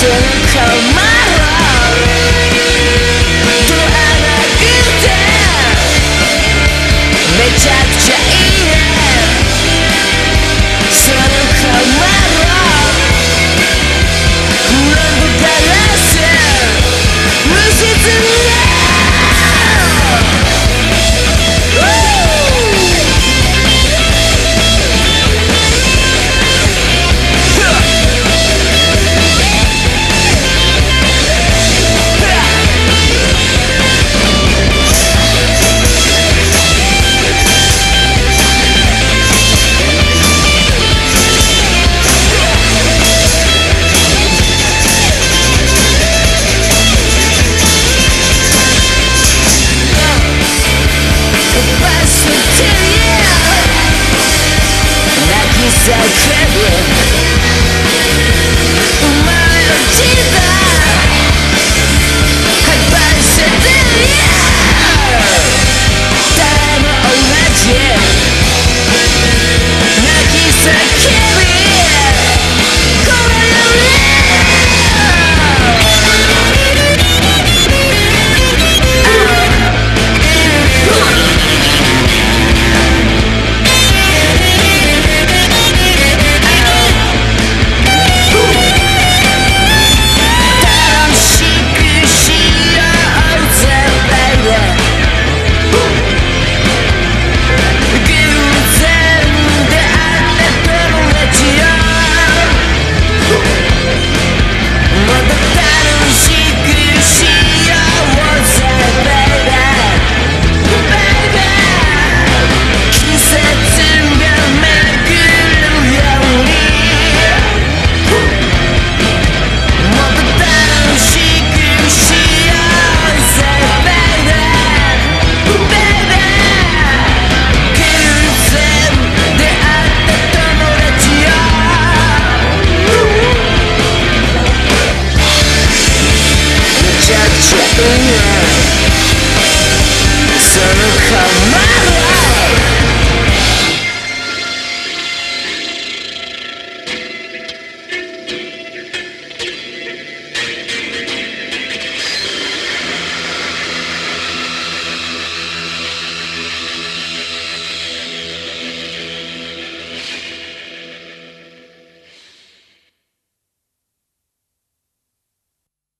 to come